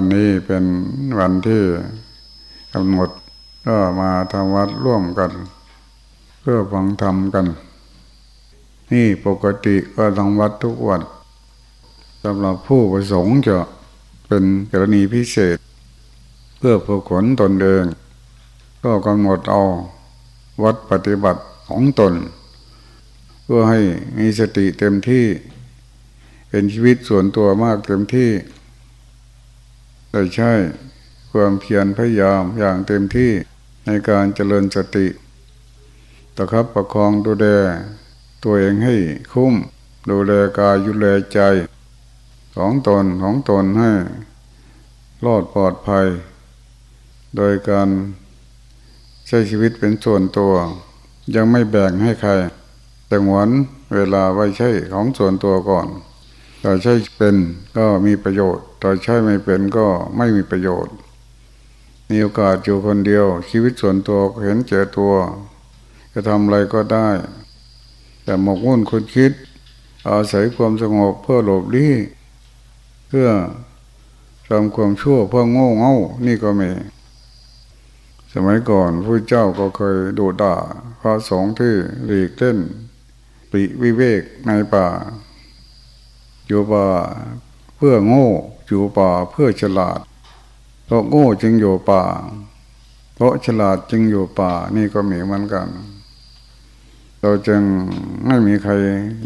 วันนี้เป็นวันที่กำหนดก็มาทำวัดร่วมกัน เพื่อฟังธรรมกัน นี่ปกติก็ทำวัดทุกวันสำหรับผู้ประสงค์จะเป็นกรณีพิเศษ เพื่อผูกขนตนเองก็กำหนดเอาวัดปฏิบัติของตน เพื่อให้มีสติเต็มที่ เป็นชีวิตส่วนตัวมากเต็มที่ แต่ใช่ความเพียรพยายามอย่างเต็มที่ในการเจริญสติตะครับประคองดูแลตัวเองให้คุ้ม ดูแลกายยุแลใจของตนของตนให้รอดปลอดภัย โดยการใช้ชีวิตเป็นส่วนตัว ยังไม่แบ่งให้ใคร แต่หวนเวลาไว้ใช้ของส่วนตัวก่อนถ้าใช้เป็นก็มีประโยชน์ ถ้าใช้ไม่เป็นก็ไม่มีประโยชน์ มีโอกาสอยู่คนเดียว ชีวิตส่วนตัวเห็นเจอตัว จะทำอะไรก็ได้ แต่หมกมุ่นคุณคิด อาศัยความสงบเพื่อหลบลี้เพื่อทำความชั่วเพื่อโง่เง่านี่ก็มี สมัยก่อนผู้เจ้าก็เคยดูด่า พระสงฆ์ที่หลีกเล่นปิวิเวกในป่าอยู่ป่าเพื่อโง่ อยู่ป่าเพื่อฉลาด เพราะโง่จึงอยู่ป่า เพราะฉลาดจึงอยู่ป่านี่ก็มีเหมือนกัน เราจึงไม่มีใคร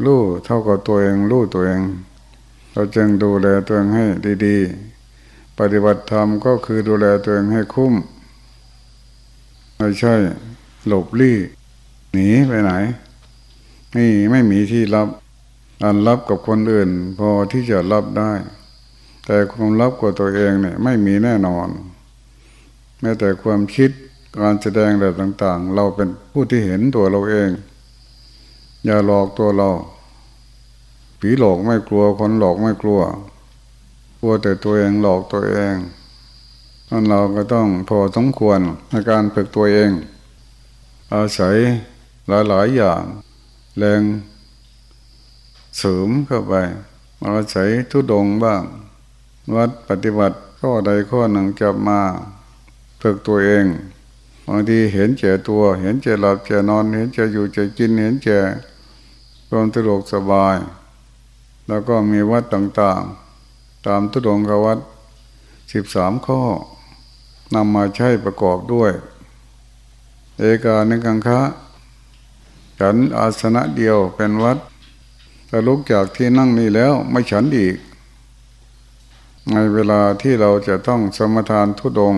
รู้เท่ากับตัวเองรู้ตัวเอง เราจึงดูแลตัวเองให้ดีๆ ปฏิบัติธรรมก็คือดูแลตัวเองให้คุ้ม ไม่ใช่ หลบลี่ หนีไปไหน นี่ไม่มีที่รับอันรับกับคนอื่นพอที่จะรับได้ แต่ความรับกับตัวเองเนี่ยไม่มีแน่นอน แม้แต่ความคิดการแสดงอะไรต่าง ๆ เราเป็นผู้ที่เห็นตัวเราเอง อย่าหลอกตัวเรา ผีหลอกไม่กลัวคนหลอกไม่กลัวกลัวแต่ตัวเองหลอกตัวเองนั่นเราก็ต้องพอสมควรในการฝึกตัวเอง อาศัยหลายๆอย่างแรงเสริมเข้าไปอาศัยทุดงบ้าง วัดปฏิบัติข้อใดข้อหนึ่งจะมาฝึกตัวเองบางทีเห็นเจตัว เห็นเจหลับเจนอน เห็นเจอยู่เจกินเห็นเจความสะดวกสบาย แล้วก็มีวัดต่างๆ ตามทุดงกวัดสิบสามข้อนำมาใช้ประกอบด้วย เอกาในกังคะฉันอาสนะเดียวเป็นวัดแต่ลุกจากที่นั่งนี้แล้วไม่ฉันอีก ในเวลาที่เราจะต้องสมทานทุดง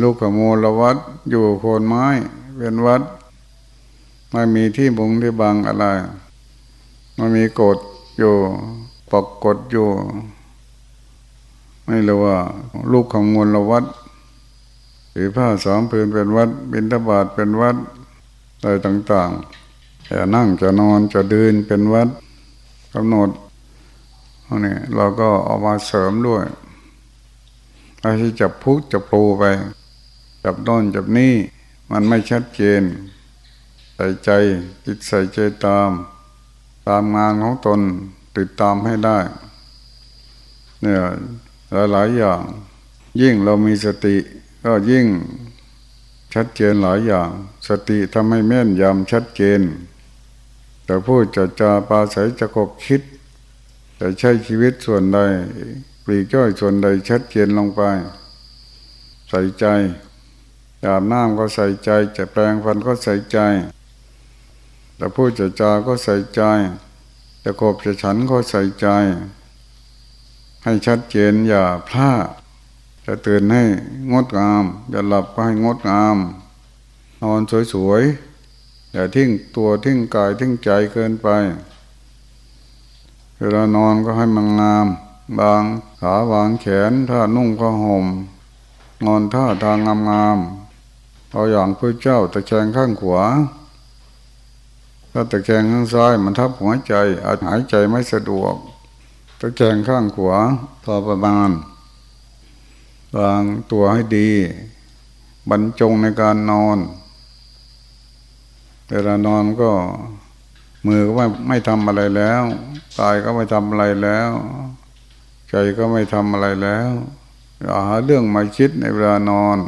ลูกขโมลวัดอยู่โคนไม้เป็นวัด ไม่มีที่บุงที่บังอะไร มันมีกฎอยู่ปกกฎอยู่ ไม่รู้ว่า ลูกของมลวัดหรือผ้าสามผืนเป็นวัด บินทบาทเป็นวัดอะไรต่างๆจะนั่งจะนอนจะเดินเป็นวัดกำหนด นี่เราก็เอามาเสริมด้วยอาที่จับพุกจับปูไป จับน้นจับนี่มันไม่ชัดเจน ใส่ใจจิตใส่ใจตาม ตามงานของตนติดตามให้ได้ เนี่ยหลายๆอย่าง ยิ่งเรามีสติ ก็ยิ่งชัดเจนหลายอย่าง สติทำให้แม่นยำชัดเจน แต่พูดจะจาปาศัยจะกบคิด แต่ใช้ชีวิตส่วนใดปลีกย่อยส่วนใดชัดเจนลงไป ใส่ใจอาบน้ำก็ใส่ใจ จะแปลงฟันก็ใส่ใจแต่พูดจะจาก็ใส่ใจ จะกบจะฉันก็ใส่ใจ ให้ชัดเจนอย่าพลาดจะตื่นให้งดงามจะหลับก็ให้งดงาม นอนสวยๆ อย่าทิ้งตัวทิ้งกายทิ้งใจเกินไป วลานอนก็ให้มันงาม บางขาวางแขนถ้านุ่งผ้าห่ม นอนท่าทางงามๆเอาอย่างพระเจ้าตะแคงข้างขวา ถ้าตะแคงข้างซ้ายมันทับหัวใจ อาจหายใจไม่สะดวก ตะแคงข้างขวาพอประมาณวางตัวให้ดี บรรจงในการนอน เวลานอนก็ มือก็ไม่ไม่ทำอะไรแล้วกายก็ไม่ทำอะไรแล้ว ใจก็ไม่ทำอะไรแล้วอย่าหาเรื่องมาคิดในเวลานอน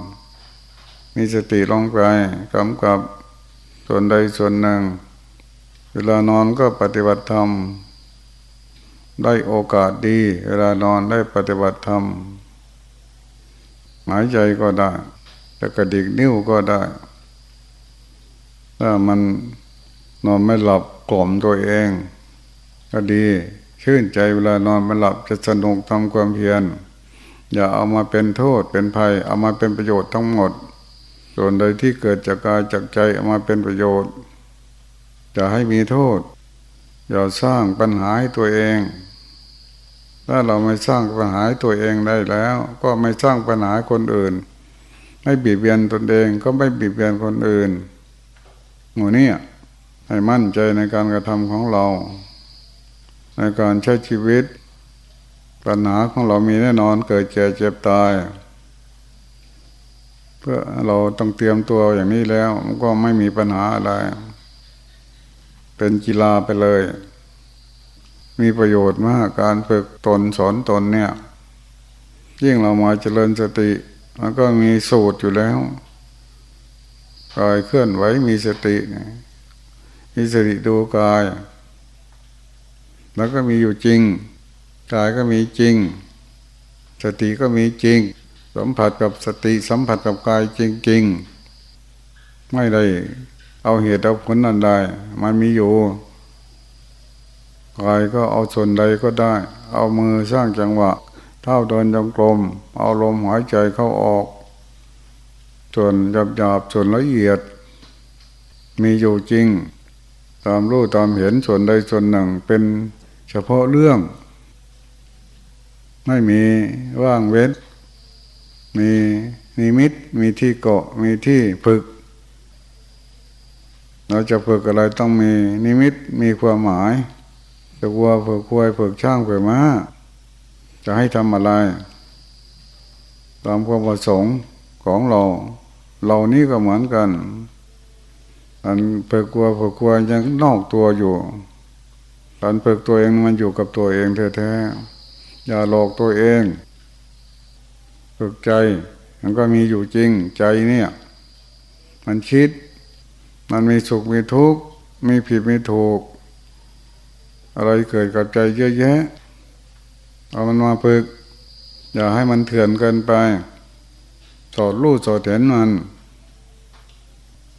มีสติลงไปกำกับส่วนใดส่วนหนึ่ง เวลานอนก็ปฏิบัติธรรม ได้โอกาสดี เวลานอนได้ปฏิบัติธรรมหมายใจก็ได้แต่กระดิกนิ้วก็ได้ ถ้ามันนอนไม่หลับ กล่อมตัวเอง ก็ดี ชื่นใจเวลานอนไม่หลับจะสนุกทำความเพียร อย่าเอามาเป็นโทษเป็นภัย เอามาเป็นประโยชน์ทั้งหมด ส่วนใดที่เกิดจากกายจากใจเอามาเป็นประโยชน์จะให้มีโทษ อย่าสร้างปัญหาให้ตัวเอง ถ้าเราไม่สร้างปัญหาตัวเองได้แล้ว ก็ไม่สร้างปัญหาคนอื่น ไม่บีบเบียนตนเองก็ไม่บีบเบียนคนอื่นหมูนี่ ให้มั่นใจในการกระทำของเรา ในการใช้ชีวิต ปัญหาของเรามีแน่นอนเกิดเจ็บเจ็บตาย เพื่อเราต้องเตรียมตัวอย่างนี้แล้ว มันก็ไม่มีปัญหาอะไร เป็นกีฬาไปเลย มีประโยชน์มากการฝึกตนสอนตนเนี่ย ยิ่งเรามาเจริญสติ มันก็มีสูตรอยู่แล้วกายเคลื่อนไหวมีสติ มีสติดูกาย แล้วก็มีอยู่จริง กายก็มีจริง สติก็มีจริง สัมผัสกับสติสัมผัสกับกายจริง ๆ ไม่ได้เอาเหตุเอาผลนั่นได้ มันมีอยู่กายก็เอาส่วนใดก็ได้ เอามือสร้างจังหวะ เท่าเดินจงกรม เอาลมหายใจเข้าออก ส่วนหยาบหยาบส่วนละเอียด มีอยู่จริง ตามรู้ตามเห็นส่วนใดส่วนหนึ่งเป็นเฉพาะเรื่อง ไม่มีว่างเว้น มีนิมิตมีที่เกาะมีที่ฝึก เราจะฝึกอะไรต้องมีนิมิตมีความหมายจะวัวฝึกควายฝึกช่างฝึกม้าจะให้ทำอะไร ตามความประสงค์ของเรา เรานี่ก็เหมือนกัน อันฝึกวัวฝึกควยยังนอกตัวอยู่การฝึกตัวเองมันอยู่กับตัวเองแท้ๆอย่าหลอกตัวเองฝึกใจ มันก็มีอยู่จริงใจเนี่ย มันคิด มันมีสุขมีทุกข์มีผิดมีถูก อะไรเกิดกับใจเยอะแยะเอามันมาฝึก อย่าให้มันเถื่อนเกินไป สอดรู้สอดเห็นมัน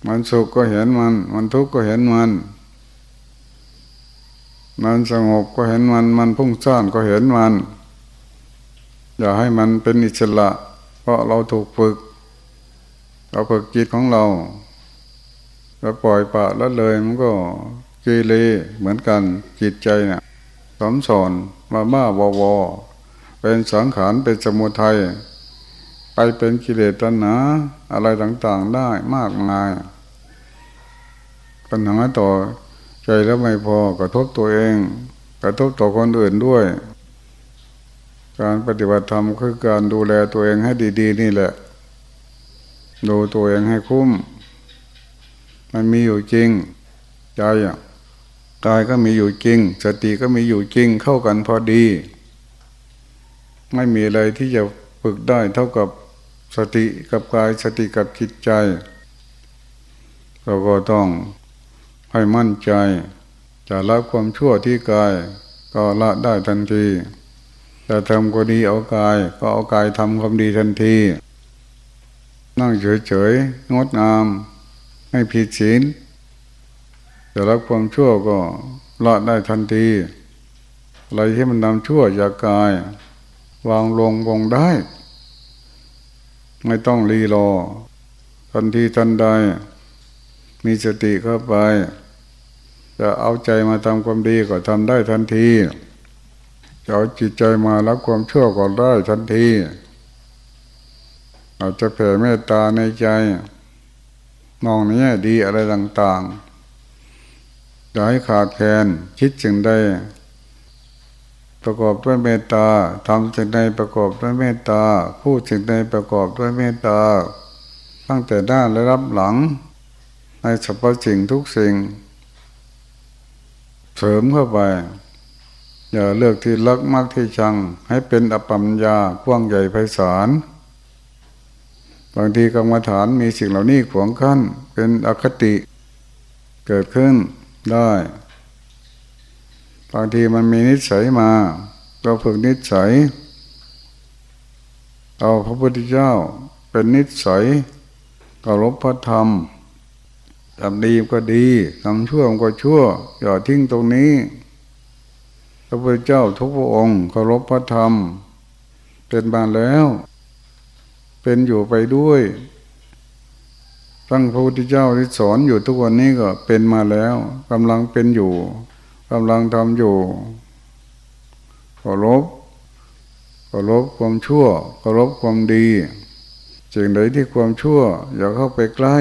มันสุขก็เห็นมัน มันทุกข์ก็เห็นมัน มันสงบก็เห็นมัน มันพุ่งซ่านก็เห็นมัน อย่าให้มันเป็นอิสระ เพราะเราถูกฝึก เราฝึกจิตของเราเราปล่อยปะแล้วเลยมันก็เกเรเหมือนกันจิตใจเนี่ยสมสอนมาบ้าวอวอเป็นสังขารเป็นสมุทัยไปเป็นกิเลสตัณหาอะไรต่างๆได้มากมาย ปัญหาต่อใจแล้วไม่พอกระทบตัวเอง กระทบต่อคนอื่นด้วย การปฏิบัติธรรมคือการดูแลตัวเองให้ดี ๆ นี่แหละ ดูตัวเองให้คุ้ม มันมีอยู่จริง ใจอะกายก็มีอยู่จริง สติก็มีอยู่จริงเข้ากันพอดี ไม่มีอะไรที่จะฝึกได้เท่ากับสติกับกายสติกับจิตใจเราก็ต้อง ให้มั่นใจ จะละความชั่วที่กาย ก็ละได้ทันทีจะทำก็ดีเอากาย ก็เอากายทำความดีทันที นั่งเฉยๆงดงามไม่ผิดศีลจะรับความชั่วก็ละได้ทันทีอะไรที่มันนำชั่วจากกาย วางลงวงได้ ไม่ต้องรีรอ ทันทีทันใด มีสติเข้าไป จะเอาใจมาทำความดีก็ทำได้ทันที จะเอาจิตใจมารับความชั่วก่อนได้ทันที อาจจะแผ่เมตตาในใจ มองในแง่ดีอะไรต่างๆจะให้ขาดแคลนคิดจึงได้ประกอบด้วยเมตตาทำจึงใดประกอบด้วยเมตตาพูดจึงใดประกอบด้วยเมตตาตั้งแต่ด้านและรับหลัง ในสรรพสิ่งทุกสิ่ง เสริมเข้าไป อย่าเลือกที่รักมากที่ชัง ให้เป็นอปัมยากว้างใหญ่ไพศาลบางทีกรรมฐานมีสิ่งเหล่านี้ขวงขั้น เป็นอคติเกิดขึ้นได้ บางทีมันมีนิสัยมาเราฝึกนิสัย เอาพระพุทธเจ้าเป็นนิสัยเคารพพระธรรม ทำดีก็ดีทำชั่วก็ชั่ว อย่าทิ้งตรงนี้พระพุทธเจ้าทุกพระองค์เคารพพระธรรม เป็นมาแล้ว เป็นอยู่ไปด้วยตั้งพระพุทธเจ้าที่สอนอยู่ทุกวันนี้ก็เป็นมาแล้วกำลังเป็นอยู่กำลังทำอยู่เคารพเคารพความชั่วเคารพความดีสิ่งใดที่ความชั่ว อย่าเข้าไปใกล้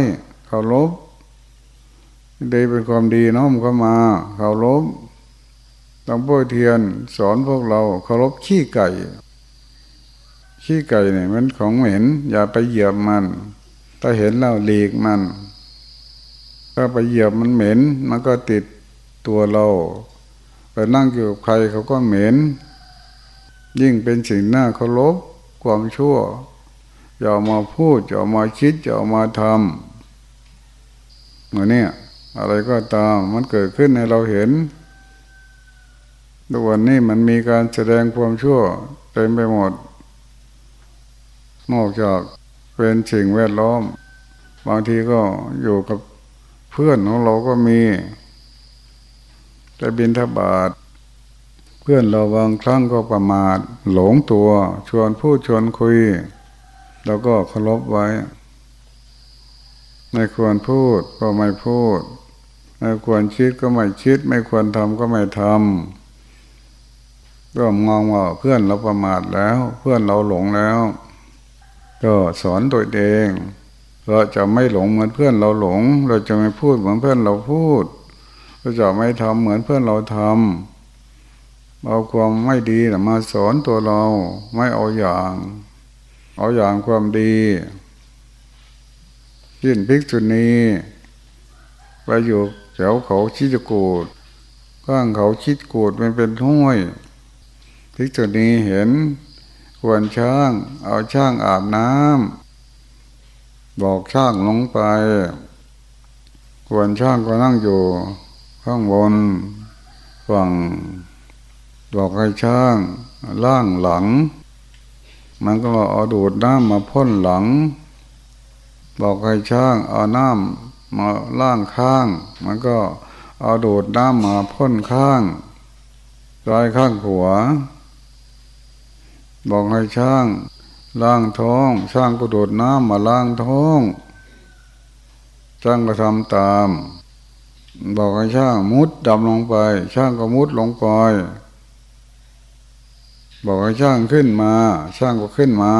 เคารพ ได้เป็นความดีน้อมเข้ามาเคารพต้องพ่อเทียนสอนพวกเราเคารพขี้ไก่ ขี้ไก่เนี่ยมันของเหม็น อย่าไปเหยียบมัน ถ้าเห็นเราหลีกมัน ถ้าไปเหยียบมันเหม็น มันก็ติดตัวเราไปนั่งอยู่กับใครเขาก็เหม็น ยิ่งเป็นสิ่งหน้าเคารพความชั่วอย่ามาพูดอย่ามาคิดอย่ามาทำเหมือนนี้ อะไรก็ตามมันเกิดขึ้นให้เราเห็นทุกวันนี้มันมีการแสดงความชั่วเต็มไปหมด นอกจากเป็นสิ่งแวดล้อม บางทีก็อยู่กับเพื่อนของเราก็มีแต่บินทบาทเพื่อนเราบางครั้งก็ประมาทหลงตัว ชวนพูดชวนคุย แล้วก็เคารพไว้ไม่ควรพูดก็ไม่พูด ไม่ควรคิดก็ไม่คิด ไม่ควรทำก็ไม่ทำก็มองว่าเพื่อนเราประมาทแล้ว เพื่อนเราหลงแล้ว ก็สอนตัวเองเราจะไม่หลงเหมือนเพื่อนเราหลง เราจะไม่พูดเหมือนเพื่อนเราพูด เราจะไม่ทำเหมือนเพื่อนเราทำเอาความไม่ดีมาสอนตัวเราไม่เอาอย่าง เอาอย่างความดียินพิกษุนีไปอยู่ แถวเขาชิจกูดข้างเขาชิดกูดมันเป็นห้วยพิกษุนีเห็นควรช่าง เอาช่างอาบน้ำบอกช่างลงไป ควรช่างก็นั่งอยู่ ข้างบนฝั่งบอกให้ช่างล่างหลัง มันก็เอาดูดน้ำมาพ่นหลัง บอกให้ช่างเอาน้ำ มาล่างข้าง มันก็เอาดูดน้ำมาพ่นข้างร้อยข้างหัวบอกให้ช่าง ล่างท้อง ช่างก็โดดน้ำมาล่างท้อง ช่างก็ทำตาม บอกให้ช่างมุดดำลงไป ช่างก็มุดลงไปบอกให้ช่างขึ้นมา ช่างก็ขึ้นมา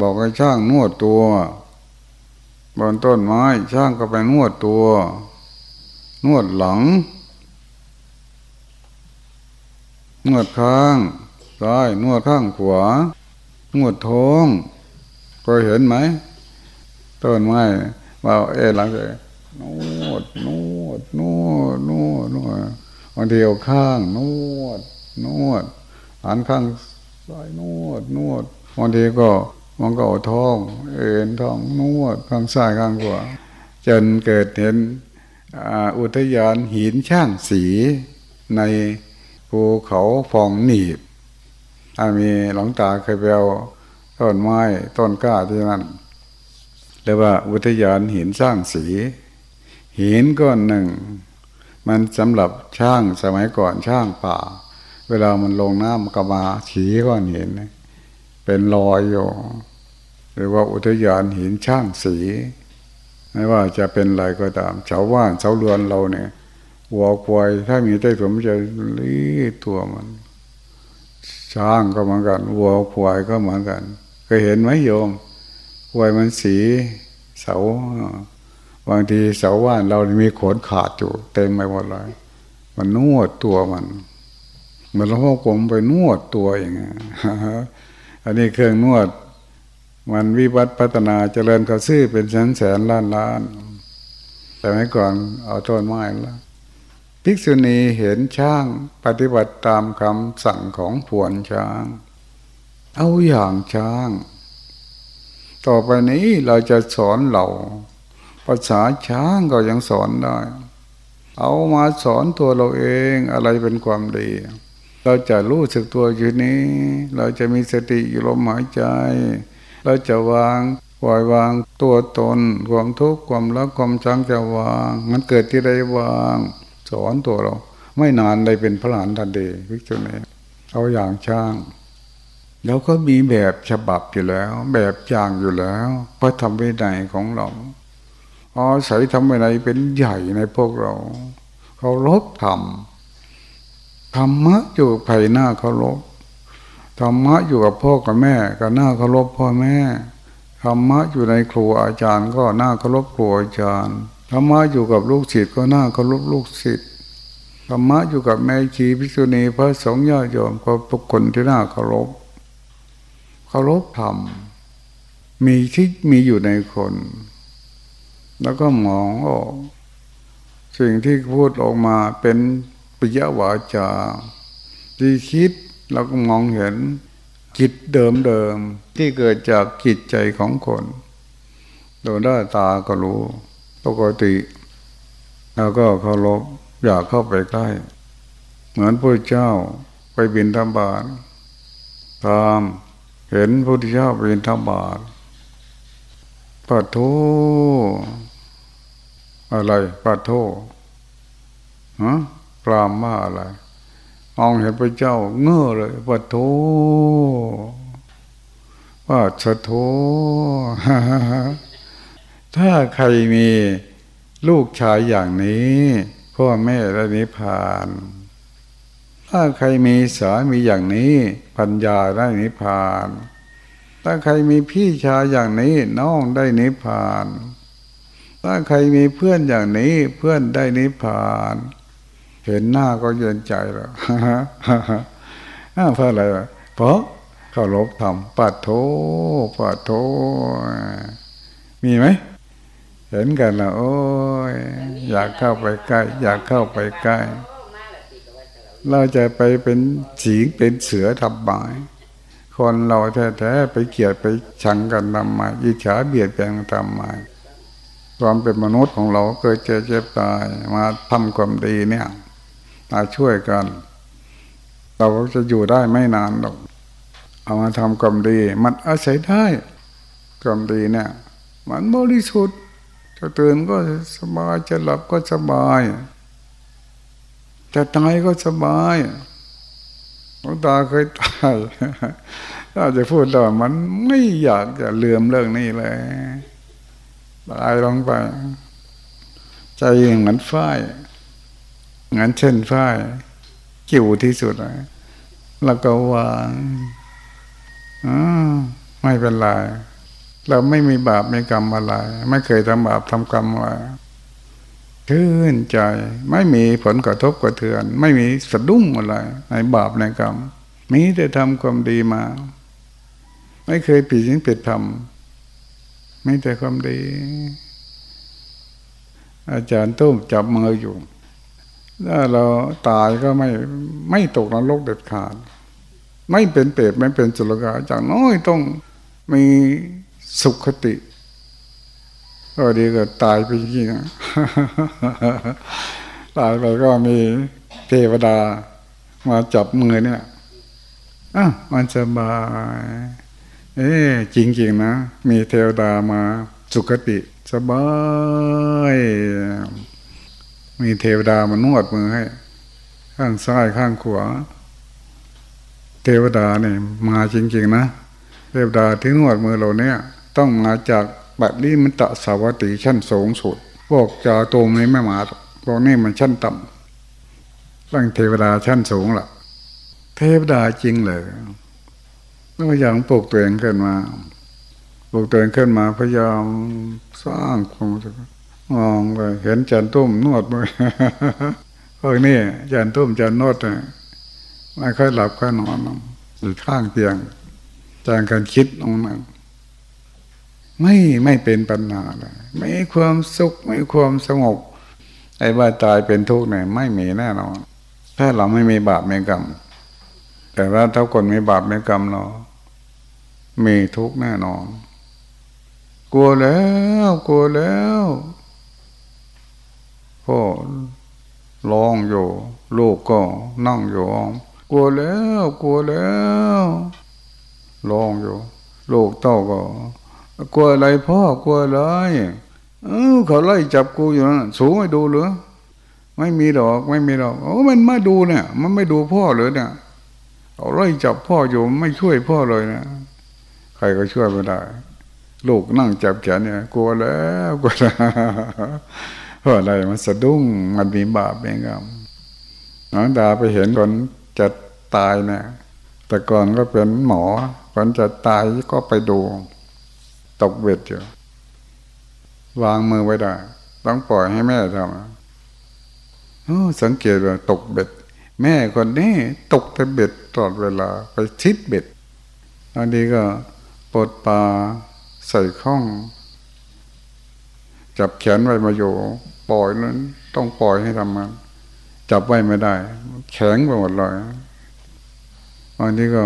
บอกให้ช่างนวดตัว บนต้นไม้ช่างก็ไปนวดตัว นวดหลัง นวดข้างซ้ายนวดข้างขวานวดท้องก็เห็นไหมต้นไม้ว่าเอหลังเลยนวดนวดนวดนวดนวดบางทีเอาข้าง นวด นวดหันข้างซ้ายนวดนวดบางทีก็ มันก็เอาท้อง เอ็นท้องนวดข้างซ้ายข้างขวาจนเกิดเห็นอุทยานหินช่างสีในภูเขาฟองหนีบมีหลงตาเคยไปเอาต้นไม้ต้นก้าที่นั่นเรียกว่าอุทยานหินสร้างสี หินก้อนหนึ่ง มันสำหรับช่างสมัยก่อนช่างป่า เวลามันลงน้ำกมาฉีก้อนหิน เป็นรอยอยู่หรือว่าอุทยานหินช่างสี ไม่ว่าจะเป็นอะไรก็ตามชาวว่านชาวเรือนเราเนี่ยวัวควายถ้ามีใต้ผมจะรีตัวมัน ช้างก็เหมือนกันวัวควายก็เหมือนกันเคยเห็นไหมโยมควายมันสีเสาบางทีเสาว่านเรามีขนขาดอยู่เต็มไปหมดเลยมันนวดตัวมัน เหมือนหลวงพ่อกรมไปนวดตัวอย่างเงี้ย อันนี้เครื่องนวด มันวิวัฒน์พัฒนาเจริญเขาซื้อเป็นแสนแสนล้านล้าน แต่ไม่ก่อนเอาต้นไม้แล้วภิกษุณีเห็นช้างปฏิบัติตามคำสั่งของผวนช้าง เอาอย่างช้าง ต่อไปนี้เราจะสอนเราภาษาช้างก็ยังสอนได้ เอามาสอนตัวเราเองอะไรเป็นความดี เราจะรู้สึกตัวอยู่นี้ เราจะมีสติอยู่ลมหายใจ เราจะวางปล่อยวางตัวตนความทุกข์ความรักความชังจะวาง มันเกิดที่ใดวาง สอนตัวเรา ไม่นานได้เป็นพระหลานทันเดวิกจุเนเอาอย่างช่างแล้วก็มีแบบฉบับอยู่แล้ว แบบอย่างอยู่แล้วพระธรรมวินัยของเราอาศัยทำอะไรเป็นใหญ่ในพวกเรา เขาลบธรรม ธรรมะอยู่ภายหน้าเขาลบธรรมะอยู่กับพ่อกับแม่ก็หน้าเคารพพ่อแม่ธรรมะอยู่ในครูอาจารย์ ก็หน้าเคารพครูอาจารย์ธรรมะอยู่กับลูกศิษย์ก็หน้าเคารพลูกศิษย์ธรรมะอยู่กับแม่ชีพิษุณีพระสงฆ์ญาติโยมก็ทุกคนที่น่าเคารพเคารพธรรมมีที่มีอยู่ในคน แล้วก็มองออก สิ่งที่พูดออกมาเป็น ปิยวาจาที่คิดเราก็มองเห็นจิตเดิมเดิมที่เกิดจากจิตใจของคนโดยได้ตาก็รู้ ปกติแล้วก็เคารพอยากเข้าไปใกล้ เหมือนพระเจ้าไปบินธบาตตามเห็นพระเจ้าไปบินธบาตปัดโทอะไรปัดโทฮะ รามว่าอะไรมองเห็นพระเจ้าเงื่อเลยปัดโทปัดสะโทถ้าใครมีลูกชายอย่างนี้พ่อแม่ได้นิพพาน ถ้าใครมีสามีอย่างนี้ปัญญาได้นิพพาน ถ้าใครมีพี่ชายอย่างนี้น้องได้นิพพาน ถ้าใครมีเพื่อนอย่างนี้เพื่อนได้นิพพาน เห็นหน้าก็เย็นใจแล้วเพราะอะไรเพราะเคารพธรรมปัดโทปัดโทมีไหมเห็นกันแล้วโอ้ยอยากเข้าไปใกล้ อยากเข้าไปใกล้ เราจะไปเป็นสีเป็นเสือทำหมาย คนเราแท้ๆไปเกลียดไปชังกันทำไมอิจฉาเบียดเบียนทำไมความเป็นมนุษย์ของเราเกิดเจ็บเจ็บตายมาทำความดีเนี่ย มาช่วยกัน เราจะอยู่ได้ไม่นานหรอก เอามาทำความดี มันอาศัยได้ความดีเนี่ย มันบริสุทธิ์จะตื่นก็สบายจะหลับก็สบาย จะตายก็สบายหลวงตาเคยตายถ้าจะพูดต่อมันไม่อยากจะเลืมเรื่องนี้เลยตายลงไป ใจเหมือนฝ้าย งั้นเช่นฝ้ายกิ่วที่สุดเลยแล้วก็วางไม่เป็นไรเราไม่มีบาปไม่กรรมอะไร ไม่เคยทำบาปทำกรรมอะไรชื่นใจ ไม่มีผลกระทบกระเทือน ไม่มีสะดุ้งอะไร ในบาปในกรรม มีแต่ทำความดีมา ไม่เคยผิดสิ่งผิดธรรมไม่แต่ความดี อาจารย์ตุ้มจับมืออยู่ ถ้าเราตายก็ไม่ไม่ตกนรกเด็ดขาด ไม่เป็นเปรตไม่เป็นจุลกาจากน้อยต้องมีสุขติ ก็ดีก็ตายไปจริงตายไปก็มีเทวดา มาจับมือเนี่ยอะมันสบาย เอ๊จริงๆนะ มีเทวดามาสุขติ สบาย มีเทวดามานวดมือให้ ข้างซ้ายข้างขวา เทวดาเนี่ยมาจริงๆนะ เทวดาที่นวดมือเราเนี่ย ต้องมาจากแบบนี้มันตะสาวัติชั้นสูงสุดพวกจาโตมนี้ไม่มาพวกนี้มันชั้นต่ำตั้งเทวดาชั้นสูงล่ะ เทวดาจริงเลยก็อย่างปลูกตัวเองขึ้นมาปลูกตัวเองขึ้นมาพยายามสร้างความ มองไปเห็นจันตุ้มนวดมือพวกนี้จันตุ้มจันนวดไม่ค่อยหลับค่อยนอนอยู่ข้างเตียงจางการคิดตรงนั้นไม่ไม่เป็นปัญหาเลยไม่ความสุขไม่ความสงบไอ้ว่าตายเป็นทุกข์เนี่ยไม่มีแน่นอนถ้าเราไม่มีบาปไมีกรรม แต่ว่าถ้าคนมีบาปไมีกรรมเนาะมีทุกข์แน่นอน กลัวแล้ว กลัวแล้ว พ่อร้องอยู่ ลูกก็นั่งอยู่กลัวแล้วกลัวแล้วร้องอยู่ ลูกเต้าก็ กลัวอะไรพ่อกลัวอะไรเออเขาไล่จับกูอยู่นั่นสูงไม่ดูหรือไม่มีดอกไม่มีดอกโอ้มันมาดูเนี่ย มันไม่ดูพ่อเลยเนี่ยเขาไล่จับพ่ออยู่ไม่ช่วยพ่อเลยนะใครก็ช่วยไม่ได้ ลูกนั่งจับแขนเนี่ย กลัวแล้วกลัวแล้ว เพราะอะไรมันสะดุ้งมันมีบาปเองครับน้องดาไปเห็นคนจะตายเนี่ยแต่ก่อนก็เป็นหมอคนจะตายก็ไปดู ตกเบ็ดอยู่วางมือไว้ได้ ต้องปล่อยให้แม่ทำสังเกตว่าตกเบ็ด แม่คนนี้ตกแต่เบ็ดตลอดเวลา ไปชิดเบ็ดอันนี้ก็ปลดปลาใส่ข้อง จับแขนไว้มาอยู่ปล่อยนั้น ต้องปล่อยให้ทำมันจับไว้ไม่ได้ แข็งไปหมดเลยอันนี้ก็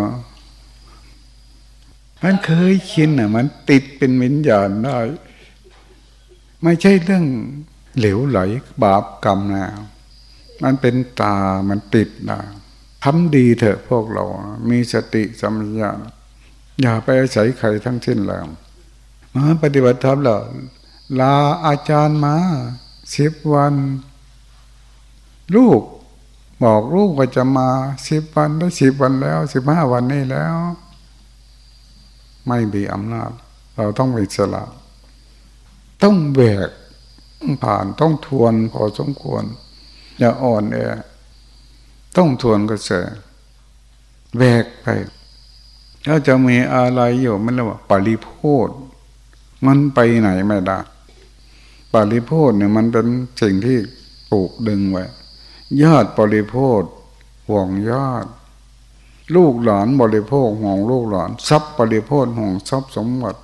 มันเคยชินอะ มันติดเป็นวิญญาณได้ ไม่ใช่เรื่องเหลวไหลบาปกรรมนะมันเป็นตามันติดนะทำดีเถอะพวกเรา มีสติสัมปชัญญะอย่าไปอาศัยใครทั้งสิ้นแล้วมาปฏิบัติธรรมแล้ว ลาอาจารย์มาสิบวัน ลูกบอกลูกว่าจะมาสิบวันได้สิบวันแล้วสิบห้าวันนี้แล้ว ไม่มีอำนาจ เราต้องมีสละต้องแบกผ่านต้องทวนพอสมควร อย่าอ่อนแอต้องทวนกระแสแบกไปถ้าจะมีอะไรอยู่มันเรียกว่าปริโพธมันไปไหนไม่ได้ ปริโพธเนี่ยมันเป็นสิ่งที่ปลูกดึงไว้ญาติปริโพธห่วงญาติ ลูกหลานบริโภคห่วงลูกหลาน ทรัพย์ปริโภคห่วงทรัพย์สมบัติ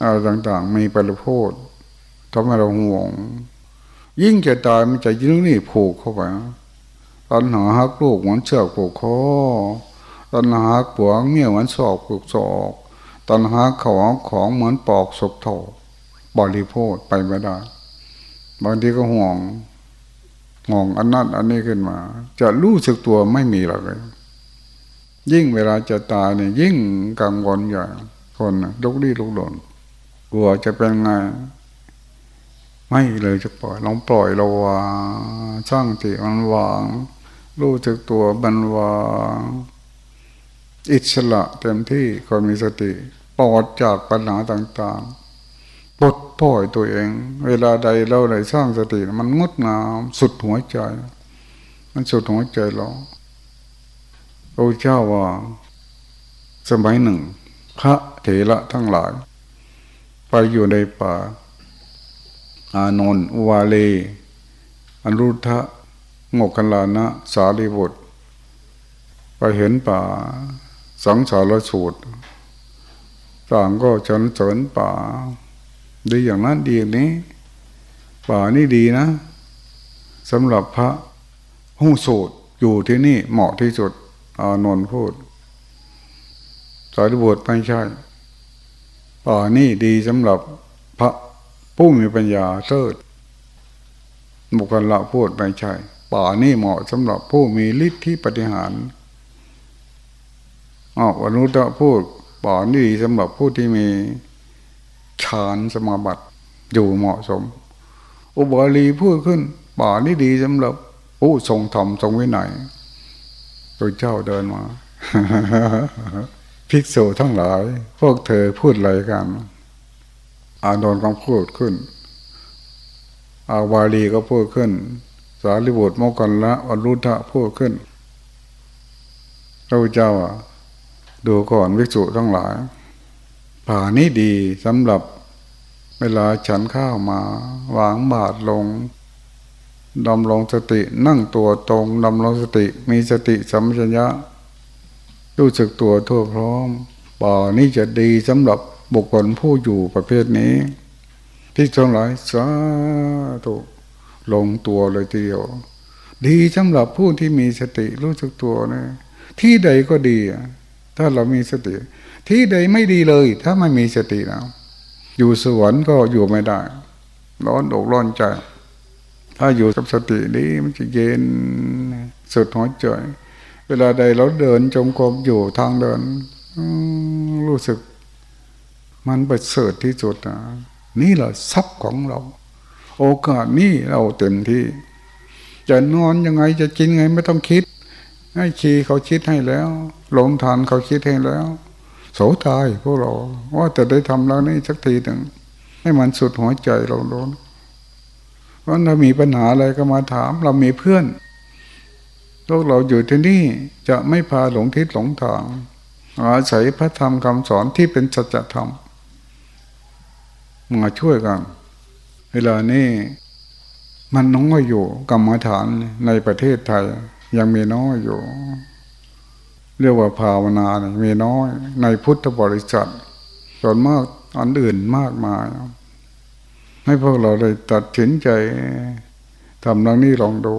อะไรต่างๆ มีปริโภคทำให้เราห่วง ยิ่งจะตายมันจะยิ่งนี่ผูกเข้าไปตอนหาฮักลูกเหมือนเชือกผูกคอตอนหาปวงเมี่ยเหมือนศอกผูกศอกตอนหาของของเหมือนปอกศพโถ บริโภคไปไม่ได้ บางทีก็ห่วงห่วงอันนั้นอันนี้ขึ้นมา จะรู้สึกตัวไม่มีหรอกเลยยิ่งเวลาจะตายเนี่ยยิ่งกังวลอย่างคนลุกลี้ลุกหลนกลัวจะเป็นไง ไม่เลยจะปล่อยลองปล่อยเราวางช่างที่มันวางรู้จักตัวบันวางอิสระเต็มที่คนมีสติปลอดจากปัญหาต่าง ๆ ปลดปล่อยตัวเอง เวลาใดเราได้สร้างสติ มันงดงามสุดหัวใจ มันสุดหัวใจเราพระเจ้าว่า สมัยหนึ่ง พระเถระทั้งหลาย ไปอยู่ในป่า อานนท์วาเล อนุทะโมกขลานะสารีบุตรไปเห็นป่า สังสารสูตรต่างก็ชนเสริญป่า ดีอย่างนั้นดีอย่างนี้ ป่านี่ดีนะสำหรับพระหูสูตรอยู่ที่นี่เหมาะที่สุดอานนท์พูดสารีบุตรไม่ใช่ป่านี่ดีสำหรับพระผู้มีปัญญาเทิดบุคคลละพูดไม่ใช่ ป่านี่เหมาะสำหรับผู้มีฤทธิปฏิหารออกอนุตตะพูดป่านี่ดีสำหรับผู้ที่มี ฌานสมาบัติอยู่เหมาะสม อุบาลีพูดขึ้นป่านี่ดีสำหรับผู้ทรงธรรมทรงวินัยตัวเจ้าเดินมาภิกษุทั้งหลาย พวกเธอพูดอะไรกัน อานนท์ก็พูดขึ้น อาวาลีก็พูดขึ้น สารีบุตรโมกันละอรุทะพูดขึ้นพระเจ้าดูก่อนภิกษุทั้งหลาย ป่านี้ดีสำหรับเวลาฉันข้าวมา วางบาทลงดำลงสตินั่งตัวตรงดำลงสติมีสติสัมปชัญญะ รู้สึกตัวทั่วพร้อมป่านี้จะดีสำหรับบุคคลผู้อยู่ประเภทนี้ที่ทั้งหลายสาธุลงตัวเลยทีเดียว ดีสำหรับผู้ที่มีสติรู้สึกตัวนะที่ใดก็ดี ถ้าเรามีสติ ที่ใดไม่ดีเลย ถ้าไม่มีสติแล้วอยู่สวรรค์ก็อยู่ไม่ได้ ร้อนอกร้อนใจ ถ้าอยู่กับสตินี้มันจะเย็นสุดหัวใจเวลาใดเราเดินจงกรมอยู่ทางเดินรู้สึก มันประเสริฐที่สุดนะนี่แหละทรัพย์ของเรา โอกาสนี้เราเต็มที่ จะนอนยังไงจะกินไงไม่ต้องคิด ให้ชีเขาคิดให้แล้วลงทานเขาคิดให้แล้ว โสตายพวกเราว่าจะได้ทำแล้วนี่สักทีหนึ่งให้มันสุดหัวใจเราโดนเพราะถ้ามีปัญหาอะไรก็มาถาม เรามีเพื่อนพวกเราอยู่ที่นี่จะไม่พาหลงทิศหลงทางอาศัยพระธรรมคำสอนที่เป็นสัจธรรมมาช่วยกัน เวลานี้มันน้อยอยู่กรรมฐานในประเทศไทย ยังมีน้อยอยู่ เรียกว่าภาวนาเนี่ยมีน้อย ในพุทธบริษัทส่วนมากอันอื่นมากมาย ให้พวกเราได้ตัดสินใจทำเรื่องนี้ลองดู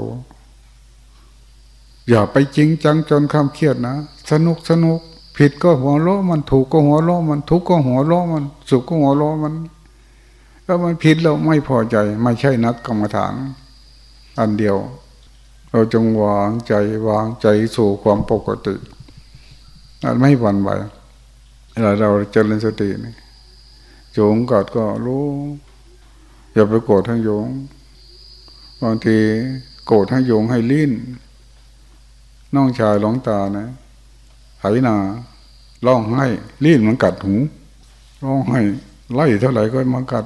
อย่าไปจริงจังจนความเครียดนะ สนุกสนุก ผิดก็หัวเราะมันถูกก็หัวเราะมัน ทุกข์ก็หัวเราะมัน สุขก็หัวเราะมันถ้ามันผิดเราไม่พอใจ ไม่ใช่นักกรรมฐาน อันเดียว เราจงวางใจวางใจสู่ความปกติ ไม่หวั่นไหวเวลาเราเจริญสตินี่โยงกอดก็รู้อย่าไปโกรธทั้งโยงบางทีโกรธทั้งโยงให้ลิ้นน้องชายหลงตานะไหนาร้องให้ลิ้นมันกัดหูร้องให้ไล่เท่าไหร่ก็มากัด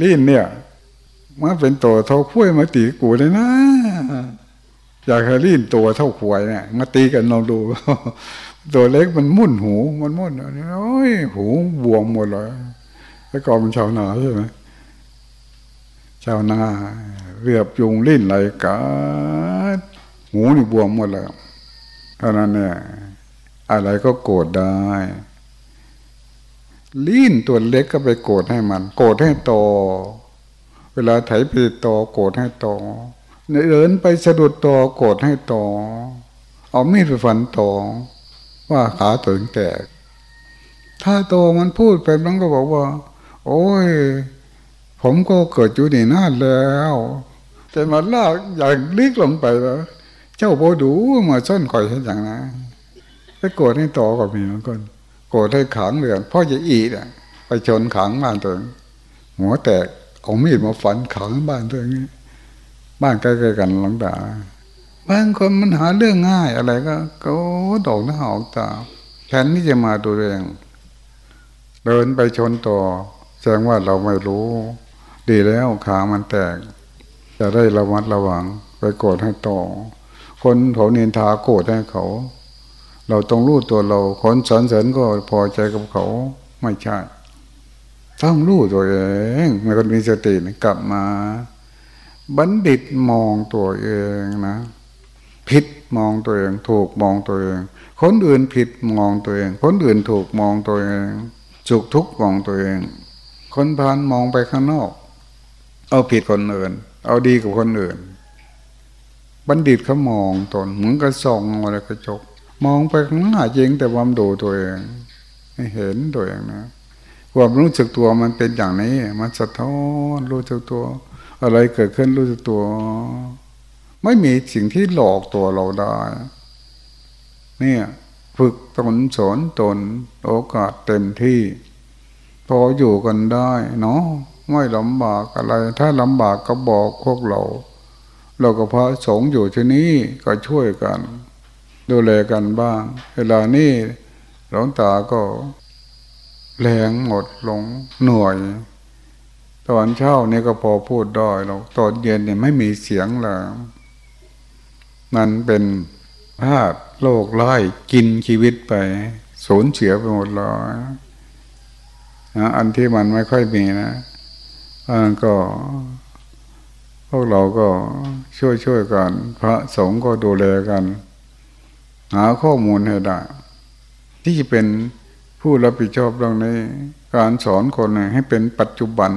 ลิ้นเนี่ยมันเป็นตัวเท่าคุ้ยมาตีกูเลยนะ อยากให้ลิ้นตัวเท่าขวายเนี่ยมาตีกันลองดู ตัวเล็กมันมุ่นหูมันมุ่นโอ้ยหูบวมหมดเลยแล้วก็เป็นชาวนาใช่ไหมชาวนาเรียบยุงลิ้นไหลกัดหูนี่บวมหมดแล้วเท่านั้นเนี่ยอะไรก็โกรธได้ลิ้นตัวเล็กก็ไปโกรธให้มัน โกรธให้โต เวลาไถไปโตโกรธให้โต เดินไปสะดุดโตโกรธให้โตเอามีดไปฟันโตว่าขาถึงแตก ถ้าโตมันพูดไปมันก็บอกว่า โอ้ย ผมก็เกิดอยู่นี่นานแล้วแต่มาลากอย่างลิกลงไปแล้ว เจ้าโบดูมาซ่อนคอยเห็นอย่างนั้นไปโกรธให้โตก็มีเหมือนกันโกรธให้ขังเหลืองพ่อจะอีอะไปชนขังบ้านตัวเองหัวแตกเอามีดมาฟันขังบ้านตัวเองนี้ บ้านใกล้ๆกันหลังตาบางคนมันหาเรื่องง่ายอะไรก็ก็ดอกหน้าออกตาแทนที่จะมาตัวเอง เดินไปชนต่อแสดงว่าเราไม่รู้ ดีแล้วขามันแตก จะได้ระมัดระวัง ไปโกรธให้ต่อ คนเขาเนียนทาโกรธให้เขา เราต้องรู้ตัวเราคนสรรเสริญก็พอใจกับเขาไม่ใช่ ต้องรู้ตัวเองมันก็มีสติกลับมา บัณฑิตมองตัวเองนะ ผิดมองตัวเอง ถูกมองตัวเอง คนอื่นผิดมองตัวเอง คนอื่นถูกมองตัวเองสุขทุกข์มองตัวเอง คนพานมองไปข้างนอก เอาผิดคนอื่น เอาดีกับคนอื่น บัณฑิตเขามองตนเหมือนกระส่องอะไรกระจก มองไปข้างหน้าจริงแต่ความดูตัวเองไม่เห็นตัวเองนะความรู้สึกตัวมันเป็นอย่างนี้ มันสะท้อนรู้สึกตัว อะไรเกิดขึ้นรู้สึกตัว ไม่มีสิ่งที่หลอกตัวเราได้ เนี่ย ฝึกตนสอนตน โอกาสเต็มที่ พออยู่กันได้เนาะไม่ลำบากอะไร ถ้าลำบากก็บอกพวกเรา เราก็พระสงฆ์อยู่ที่นี่ก็ช่วยกัน ดูแลกันบ้าง เวลานี้หลวงตาก็แรงหมดลงหน่วย ตอนเช้านี่ก็พอพูดได้แล้วตอนเย็นเนี่ยไม่มีเสียงแล้วมันเป็นภาพโลกไล่กินชีวิตไป สูญเสียไปหมดเลยนะอันที่มันไม่ค่อยมีนะอันก็ พวกเราก็ช่วยช่วยกัน พระสงฆ์ก็ดูแลกัน หาข้อมูลให้ได้ ที่เป็นผู้รับผิดชอบเรื่องนี้ การสอนคนให้เป็นปัจจุบัน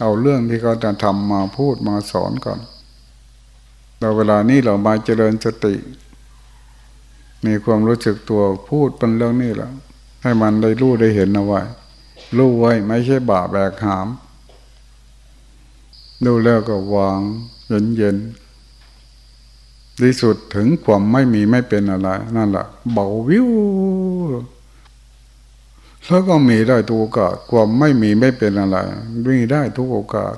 เอาเรื่องที่เขาจะทำมาพูดมาสอนก่อนเราเวลานี้เรามาเจริญสติ มีความรู้สึกตัวพูดเป็นเรื่องนี้แหละให้มันได้รู้ได้เห็นเอาไว้รู้ไว้ไม่ใช่บาแบกหาม ดูแล้วก็วางเย็นเย็นที่สุดถึงความไม่มีไม่เป็นอะไร นั่นแหละเบาวิว แล้วก็มีได้ทุกโอกาสความไม่มีไม่เป็นอะไรมีได้ทุกโอกาส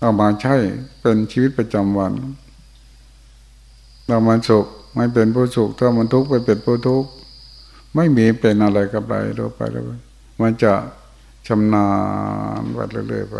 เอามาใช้เป็นชีวิตประจำวันเรามันสุขไม่เป็นผู้สุขถ้ามันทุกข์ไปเป็นผู้ทุกข์ไม่มีเป็นอะไรกับอะไรดูไปแล้วมันจะชำนาญไปเรื่อยๆไป